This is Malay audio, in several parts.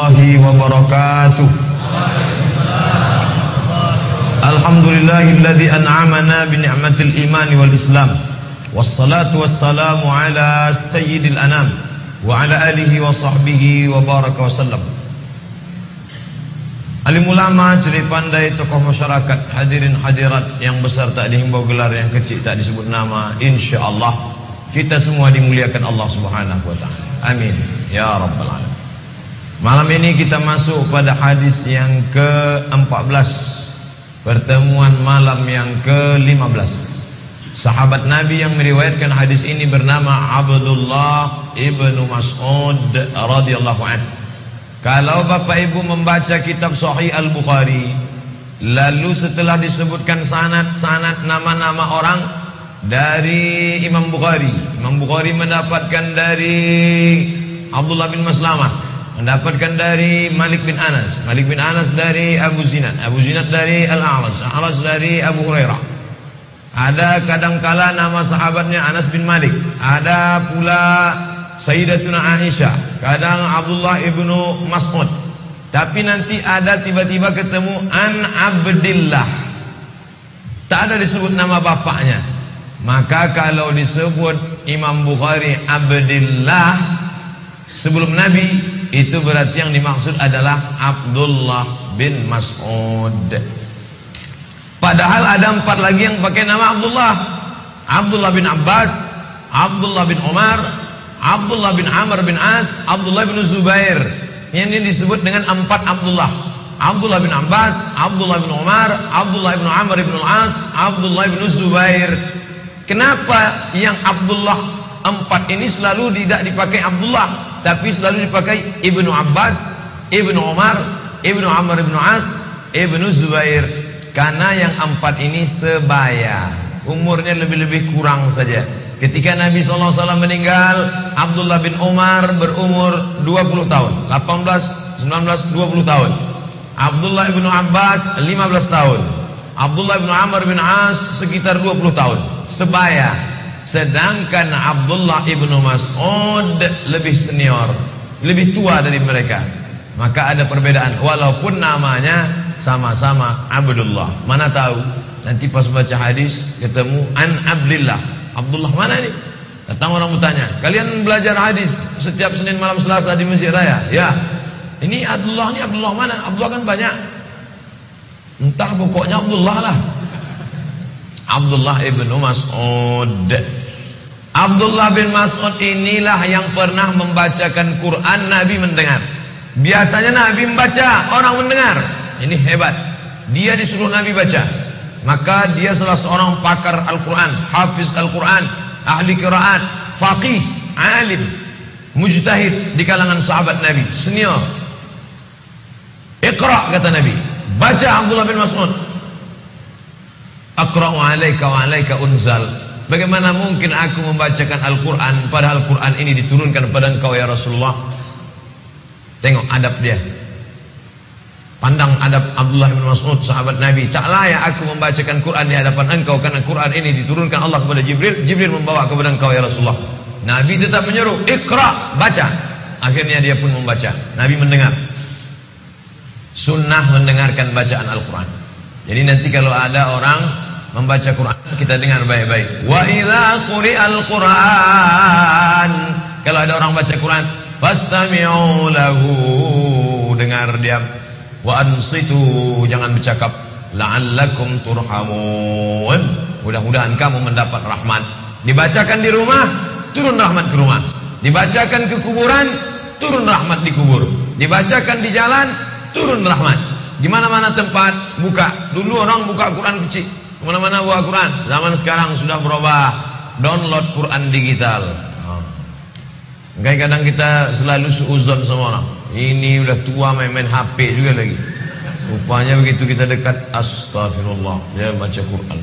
Warahmatullahi wabarakatuh. Alhamdulillahilladzi an'amana bi ni'matil iman wal islam. Wassalatu wassalamu ala sayyidil anam Wa ala alihi wa sahbihi wa baraka wa sallam. Alim ulama, ceri pandai, tokoh masyarakat Hadirin hadirat yang besar tak dihimbau gelar Yang kecil tak disebut nama InsyaAllah kita semua dimuliakan Allah subhanahu wa ta'ala. Amin. Ya Rabbal Alamin Malam ini kita masuk pada hadis yang ke-14. Pertemuan malam yang ke-15. Sahabat Nabi yang meriwayatkan hadis ini bernama Abdullah ibnu Mas'ud radhiyallahu anhu. Kalau Bapak Ibu membaca kitab Sahih Al-Bukhari, lalu setelah disebutkan sanad-sanad nama-nama orang dari Imam Bukhari, Imam Bukhari mendapatkan dari Abdullah bin Maslamah, mendapatkan dari Malik bin Anas, Malik bin Anas dari Abu Zinad, Abu Zinad dari Al-A'raj, Al-A'raj dari Abu Hurairah. Ada kadangkala nama sahabatnya Anas bin Malik. Ada pula Sayyidatuna Aisyah. Kadang Abdullah ibnu Mas'ud. Tapi nanti ada tiba-tiba ketemu An Abdillah. Tak ada disebut nama bapaknya. Maka kalau disebut Imam Bukhari Abdillah sebelum Nabi itu berarti yang dimaksud adalah Abdullah bin Mas'ud. Padahal ada empat lagi yang pakai nama Abdullah. Abdullah bin Abbas, Abdullah bin Umar, Abdullah bin Amr bin As, Abdullah bin Zubair. Yang ini disebut dengan empat Abdullah. Abdullah bin Abbas, Abdullah bin Umar, Abdullah bin Amr bin As, Abdullah bin Zubair. Kenapa yang Abdullah empat ini selalu tidak dipakai Abdullah, tapi selalu dipakai Ibnu Abbas, Ibnu Umar, Ibnu Amr bin As, Ibnu Zubair? Karena yang empat ini sebaya Umurnya lebih-lebih kurang saja. Ketika Nabi SAW meninggal Abdullah bin Umar berumur 20 tahun. 18, 19, 20 tahun. Abdullah bin Abbas 15 tahun. Abdullah bin Amr bin As sekitar 20 tahun. Sebaya Sedangkan Abdullah bin Mas'ud lebih senior Lebih tua dari mereka Maka ada perbedaan Walaupun namanya sama-sama Abdullah. Mana tahu nanti pas baca hadis ketemu an Abdullah. Abdullah mana ni? Datang orang bertanya, "Kalian belajar hadis setiap Senin malam Selasa di Masjid Raya?" "Ya." "Ini Abdullah ni Abdullah mana?" "Abdullah kan banyak." Entah pokoknya Abdullah lah. Abdullah ibn Mas'ud. Abdullah bin Mas'ud inilah yang pernah membacakan Quran Nabi mendengar. Biasanya Nabi membaca, orang mendengar. Ini hebat. Dia disuruh Nabi baca. Maka dia salah seorang pakar Al-Quran, hafiz Al-Quran, ahli kiraat, faqih, alim, mujtahid di kalangan sahabat Nabi, senior. Iqra kata Nabi. Baca Abdullah bin Mas'ud. Aqra'u 'alaika wa 'alaika unzal. Bagaimana mungkin aku membacakan Al-Quran padahal Al-Quran ini diturunkan kepada engkau ya Rasulullah? Tengok adab dia. Pandang adab Abdullah bin Mas'ud sahabat Nabi. Tak layak aku membacakan Quran di hadapan engkau Kerana Quran ini diturunkan Allah kepada Jibril. Jibril membawa kepada engkau ya Rasulullah. Nabi tetap menyuruh Iqra, baca. Akhirnya dia pun membaca. Nabi mendengar. Sunnah mendengarkan bacaan Al-Quran. Jadi nanti kalau ada orang Membaca Quran. Kita dengar baik-baik. Wa idha quri Al-Quran. Kalau ada orang baca Quran Fastami'u lahu. Dengar diam wa ansitu jangan bercakap. La'allakum turhamun. Mudah-mudahan kamu mendapat rahmat. Dibacakan di rumah turun rahmat ke rumah. Dibacakan ke kuburan turun rahmat di kubur. Dibacakan di jalan turun rahmat. Di mana-mana tempat buka. Dulu orang buka Quran kecil mana-mana buka Quran. Zaman sekarang sudah berubah. Download Quran digital. Kadang-kadang kita selalu suuzon sama orang. Ini udah tua main-main HP juga lagi. Rupanya begitu kita dekat Astagfirullah Dia baca Quran.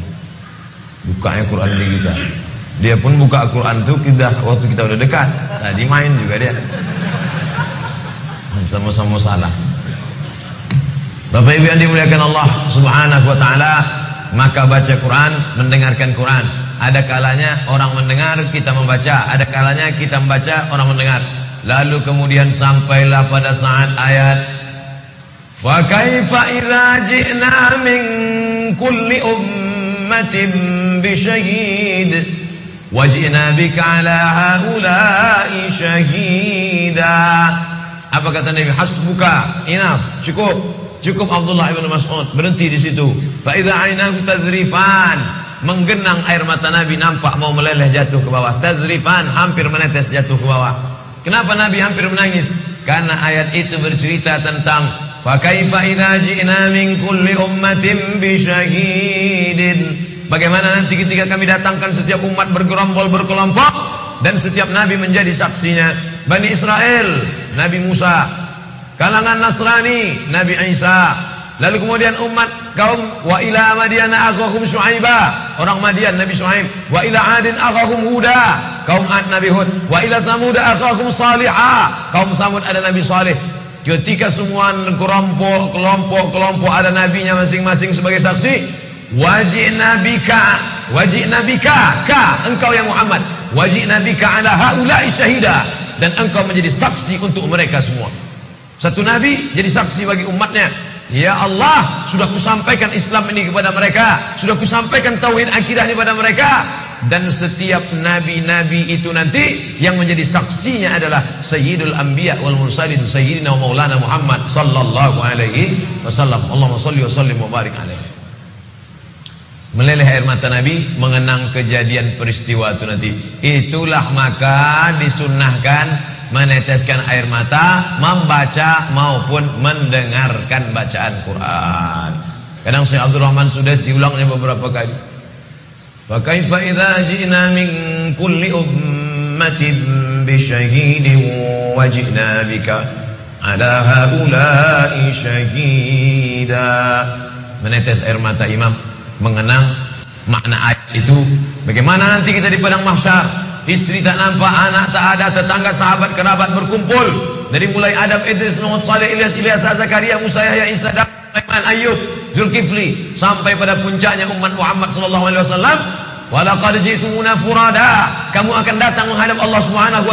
Bukanya Quran di kita Dia pun buka Quran tu kita Waktu kita udah dekat. Tadi main juga dia. Sama-sama salah. Bapak ibu yang dimuliakan Allah Subhanahu wa ta'ala Maka baca Quran Mendengarkan Quran. Ada kalanya orang mendengar Kita membaca. Ada kalanya kita membaca Orang mendengar. Lalu kemudian sampailah pada saat ayat Fa kaifa idza ji'na min kulli ummatin bi syahid wa ji'na bika ala haula'i syahida Apa kata Nabi? Hasbuka. Enough. Cukup cukup Abdullah bin Mas'ud berhenti di situ fa idza aynahu tadrifan menggenang air mata Nabi nampak mau meleleh jatuh ke bawah tadrifan hampir menetes jatuh ke bawah Kenapa Nabi hampir menangis? Karena ayat itu bercerita tentang Fakaifa idza ji'na min kulli ummatin bi syahidin. Bagaimana nanti ketika kami datangkan setiap umat bergerombol berkelompok dan setiap nabi menjadi saksinya. Bani Israel, Nabi Musa. Kalangan Nasrani, Nabi Isa. Lalu kemudian umat kaum wa ila madyana akhahum syuaiba, orang Madian Nabi Syuaib, wa ila adin akhahum huda, kaum Ad Nabi Hud, wa ila samud akhahum salihah, kaum Samud ada Nabi Saleh. Ketika semua kelompok kelompok kelompok ada nabinya masing-masing sebagai saksi, wajib nabika, wajib nabika, ka engkau yang Muhammad, wajib nabika ala haula'i syahida. Dan engkau menjadi saksi untuk mereka semua. Satu nabi jadi saksi bagi umatnya Ya Allah, sudah kusampaikan Islam ini kepada mereka, sudah kusampaikan tauhid akidah ini kepada mereka dan setiap nabi-nabi itu nanti yang menjadi saksinya adalah Sayyidul Anbiya wal Mursalin Sayyidina wa Maulana Muhammad sallallahu alaihi wasallam. Allahumma salli wa sallim wa barik alaihi. Meleleh air mata Nabi mengenang kejadian peristiwa itu nanti. Itulah maka disunnahkan meneteskan air mata membaca maupun mendengarkan bacaan Quran. Kadang Syekh Abdul Rahman sudah diulangnya beberapa kali. Wa kaifa idza ji'na min kulli ummatin bi syahidin wa ji'na bika ala haula'i syahida. Menetes air mata imam mengenang makna ayat itu. Bagaimana nanti kita di padang mahsyar? Istri tak nampak, anak tak ada, tetangga, sahabat, kerabat berkumpul. Dari mulai Adam, Idris, Nuhud, Saleh, Ilyas, Ilyas, Zakaria, Musa, Yahya, Isa, dan Sulaiman, Ayub, Zulkifli. Sampai pada puncaknya umat Muhammad wasallam. Walaqad ji'tumuna furada. Kamu akan datang menghadap Allah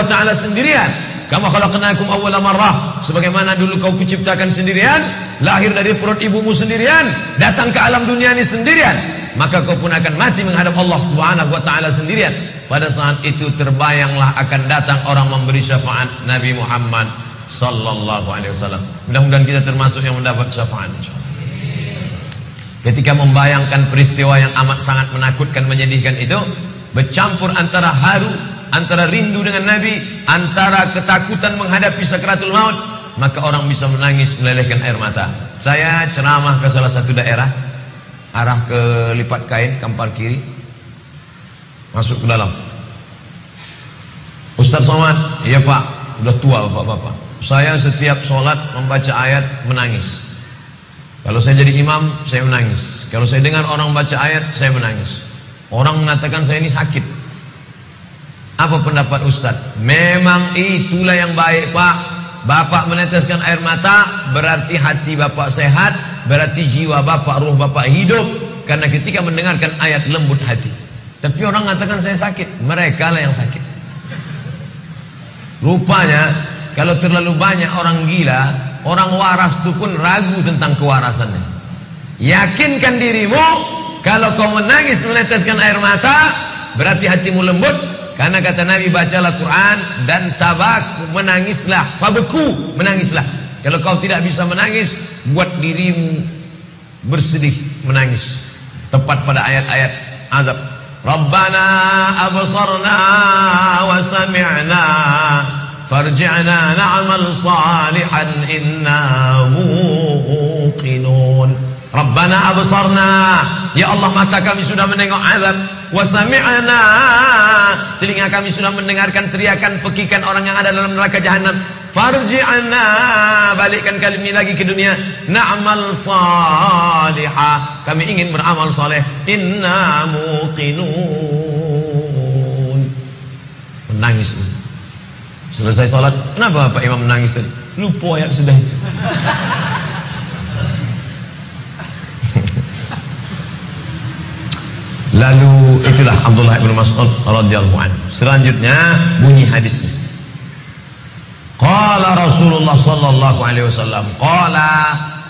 taala sendirian. Kama khalaqnakum awwala marrah. Sebagaimana dulu kau kuciptakan sendirian, lahir dari perut ibumu sendirian, datang ke alam dunia ini sendirian. Maka kau pun akan mati menghadap Allah Subhanahu wa taala sendirian. Pada saat itu terbayanglah akan datang orang memberi syafaat Nabi Muhammad sallallahu alaihi wasallam. Mudah-mudahan kita termasuk yang mendapat syafaat Ketika membayangkan peristiwa yang amat sangat menakutkan menyedihkan itu, bercampur antara haru, antara rindu dengan Nabi, antara ketakutan menghadapi sakratul maut, maka orang bisa menangis melelehkan air mata. Saya ceramah ke salah satu daerah, arah ke lipat kain, kampar kiri, Masuk ke dalam. Ustaz Somad Iya pak. Sudah tua bapak-bapak. Saya setiap sholat membaca ayat menangis. Kalau saya jadi imam Saya menangis. Kalau saya dengar orang baca ayat Saya menangis. Orang mengatakan saya ini sakit. Apa pendapat Ustaz? Memang itulah yang baik pak. Bapak meneteskan air mata Berarti hati bapak sehat Berarti jiwa bapak, ruh bapak hidup. Karena ketika mendengarkan ayat lembut hati tapi orang mengatakan saya sakit. Mereka lah yang sakit. Rupanya, kalau terlalu banyak orang gila, orang waras itu pun ragu tentang kewarasannya. Yakinkan dirimu, kalau kau menangis meneteskan air mata, berarti hatimu lembut. Karena kata Nabi bacalah Quran dan tabak menangislah, fabeku menangislah. Kalau kau tidak bisa menangis, buat dirimu bersedih menangis. Tepat pada ayat-ayat azab. ربنا أبصرنا وسمعنا فارجعنا نعمل صالحا إنا موقنون ربنا أبصرنا Ya Allah mata kami sudah menengok azab Wasami'ana Telinga kami sudah mendengarkan teriakan pekikan orang yang ada dalam neraka jahanam Farji'ana Balikkan kami lagi ke dunia Na'mal salihah Kami ingin beramal saleh Inna muqinun Menangis Selesai salat Kenapa Pak Imam menangis tadi? Lupa ayat sudah itu Lalu itulah Abdullah bin Mas'ud radhiyallahu anhu. Selanjutnya bunyi hadisnya. Qala Rasulullah sallallahu alaihi wasallam. Qala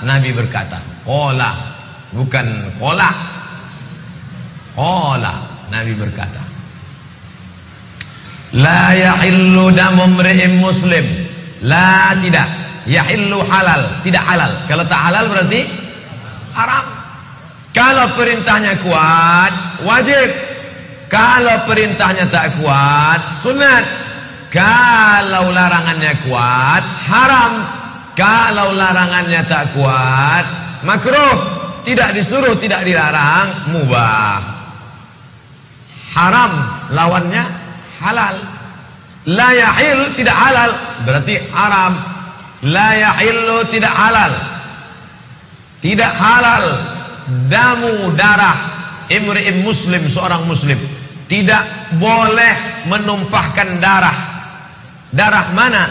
Nabi berkata. Qala bukan qala. Qala Nabi berkata. La yahillu damu mri'in muslim. La tidak. Yahillu halal, tidak halal. Kalau tak halal berarti haram. Kalau perintahnya kuat, wajib. Kalau perintahnya tak kuat, sunat. Kalau larangannya kuat, haram. Kalau larangannya tak kuat, makruh. Tidak disuruh, tidak dilarang, mubah. Haram lawannya halal. La yahil tidak halal, berarti haram. La yahillu tidak halal. Tidak halal damu darah imri'im muslim seorang muslim tidak boleh menumpahkan darah Darah mana?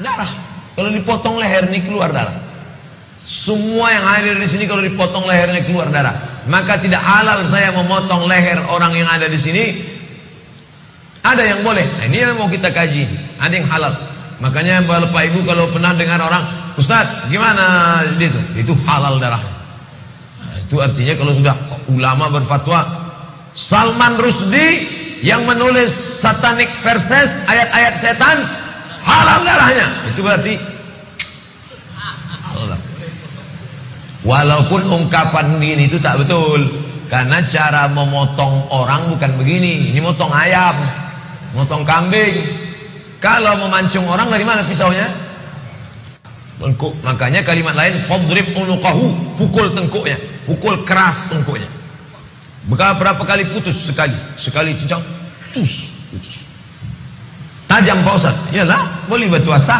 Darah. Kalau dipotong leher ini keluar darah. Semua yang hadir di sini kalau dipotong lehernya keluar darah. Maka tidak halal saya memotong leher orang yang ada di sini. Ada yang boleh. Nah, ini yang mau kita kaji. Ada yang halal. Makanya Bapak Ibu kalau pernah dengar orang, Ustaz, gimana itu? Itu halal darah. Nah, itu artinya kalau sudah ulama berfatwa, Salman Rusdi yang menulis Satanic Verses, ayat-ayat setan, halal darahnya. Itu berarti halal. Walaupun ungkapan ini itu tak betul. Karena cara memotong orang bukan begini. Ini motong ayam, motong kambing. Kalau memancung orang dari mana pisaunya? Tengkuk. Makanya kalimat lain fadrib unuqahu, pukul tengkuknya, pukul keras tengkuknya. Berapa kali putus sekali? Sekali cincang, putus, putus. Tajam Pak Ustaz. Iyalah, boleh bertuasah.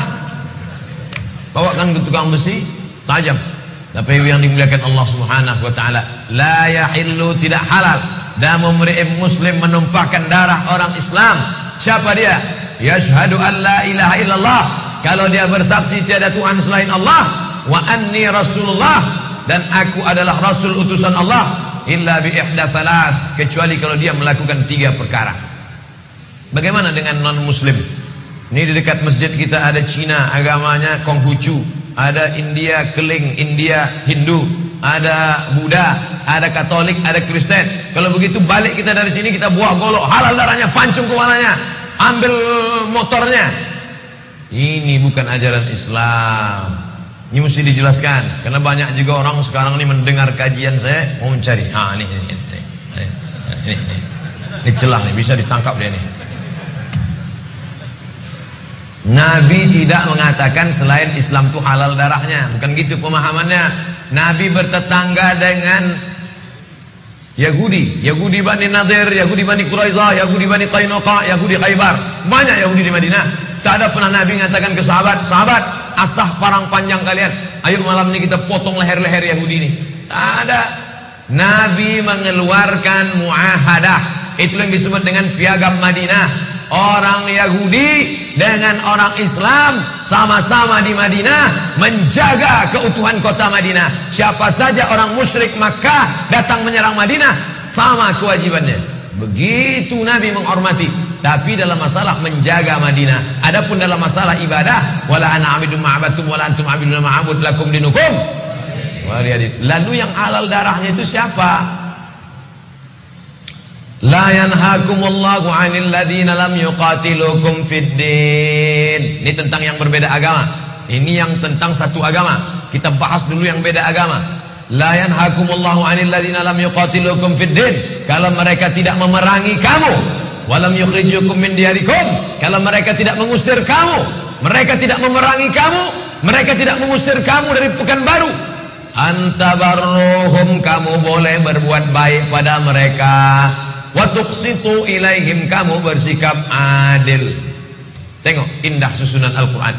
Bawakan ke tukang besi, tajam. Tapi yang dimuliakan Allah Subhanahu wa taala, la yahillu tidak halal damu mri'in muslim menumpahkan darah orang Islam. Siapa dia? Yashhadu an la ilaha illallah. Kalau dia bersaksi tiada Tuhan selain Allah, wa anni rasulullah dan aku adalah rasul utusan Allah illa bi ihda salas kecuali kalau dia melakukan tiga perkara. Bagaimana dengan non muslim? Ini di dekat masjid kita ada Cina agamanya Konghucu, ada India Keling, India Hindu, ada Buddha, ada Katolik, ada Kristen. Kalau begitu balik kita dari sini kita buah golok, halal darahnya, pancung kepalanya, ambil motornya. Ini bukan ajaran Islam. Ini mesti dijelaskan karena banyak juga orang sekarang ini mendengar kajian saya mau mencari. Ah ini ini ini. Ini, ini, ini. ini celah nih bisa ditangkap dia nih. Nabi tidak mengatakan selain Islam itu halal darahnya. Bukan gitu pemahamannya. Nabi bertetangga dengan Yahudi. Yahudi Bani Nadir, Yahudi Bani Quraizah, Yahudi Bani Qainuqa, Yahudi Khaybar. Banyak Yahudi di Madinah. Tak ada pernah Nabi mengatakan ke sahabat, sahabat, asah parang panjang kalian. Ayo malam ini kita potong leher-leher Yahudi ini. Tak ada. Nabi mengeluarkan muahadah. Itu yang disebut dengan piagam Madinah orang Yahudi dengan orang Islam sama-sama di Madinah menjaga keutuhan kota Madinah. Siapa saja orang musyrik Makkah datang menyerang Madinah sama kewajibannya. Begitu Nabi menghormati. Tapi dalam masalah menjaga Madinah. Adapun dalam masalah ibadah, wala ana abidum ma'abatum wala antum abidun ma'abud lakum dinukum. Lalu yang halal darahnya itu siapa? La yanhakumullahu 'anil ladina lam yuqatilukum fid din. Ini tentang yang berbeda agama. Ini yang tentang satu agama. Kita bahas dulu yang beda agama. La yanhakumullahu 'anil ladina lam yuqatilukum fid din. Kalau mereka tidak memerangi kamu, walam yukhrijukum min diyarikum. Kalau mereka tidak mengusir kamu, mereka tidak memerangi kamu, mereka tidak mengusir kamu dari Pekanbaru. Antabarruhum kamu boleh berbuat baik pada mereka wa tuqsitu ilaihim kamu bersikap adil. Tengok indah susunan Al-Qur'an.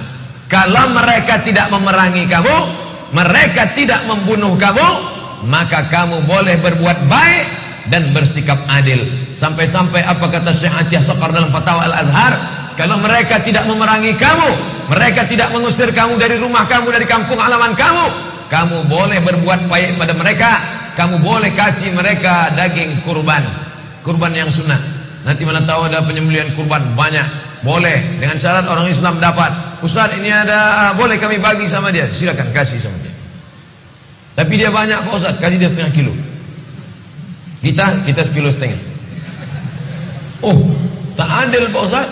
Kalau mereka tidak memerangi kamu, mereka tidak membunuh kamu, maka kamu boleh berbuat baik dan bersikap adil. Sampai-sampai apa kata Syekh Atiyah Sokar dalam Fatwa Al-Azhar, kalau mereka tidak memerangi kamu, mereka tidak mengusir kamu dari rumah kamu, dari kampung halaman kamu, kamu boleh berbuat baik pada mereka, kamu boleh kasih mereka daging kurban kurban yang sunnah Nanti mana tahu ada penyembelian kurban banyak. Boleh. Dengan syarat orang Islam dapat. Ustaz ini ada, boleh kami bagi sama dia. Silakan kasih sama dia. Tapi dia banyak Pak Ustaz, kasih dia setengah kilo. Kita, kita sekilo setengah. Oh, tak adil Pak Ustaz.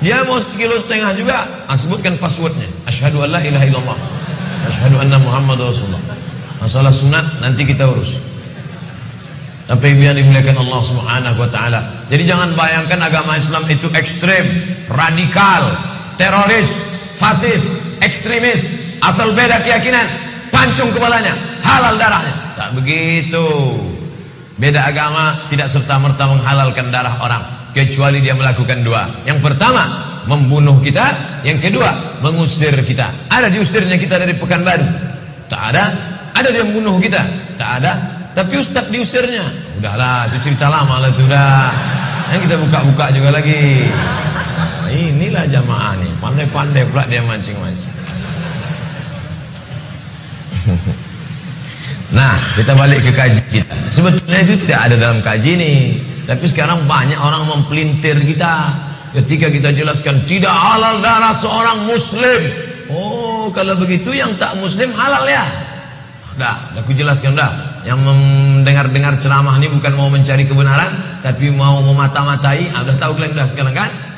Dia mau sekilo setengah juga. Ah, sebutkan passwordnya. Asyhadu an la ilaha illallah. Asyhadu anna Muhammad Rasulullah. Masalah sunat nanti kita urus. Tapi biar dimuliakan Allah Subhanahu wa taala. Jadi jangan bayangkan agama Islam itu ekstrem, radikal, teroris, fasis, ekstremis, asal beda keyakinan, pancung kepalanya, halal darahnya. Tak begitu. Beda agama tidak serta-merta menghalalkan darah orang kecuali dia melakukan dua. Yang pertama, membunuh kita, yang kedua, mengusir kita. Ada diusirnya kita dari Pekanbaru? Tak ada. Ada dia membunuh kita? Tak ada. Tapi ustaz diusirnya. Udahlah, itu cerita lama lah itu dah. Yang kita buka-buka juga lagi. Nah, inilah jamaah ni. Pandai-pandai pula dia mancing-mancing. Nah, kita balik ke kaji kita. Sebetulnya itu tidak ada dalam kaji ini. Tapi sekarang banyak orang mempelintir kita. Ketika kita jelaskan tidak halal darah seorang muslim. Oh, kalau begitu yang tak muslim halal ya. Dah aku jelaskan dah. Yang mendengar-dengar ceramah ini bukan mau mencari kebenaran, tapi mau memata-matai. Ah, dah tahu kalian dah sekarang kan?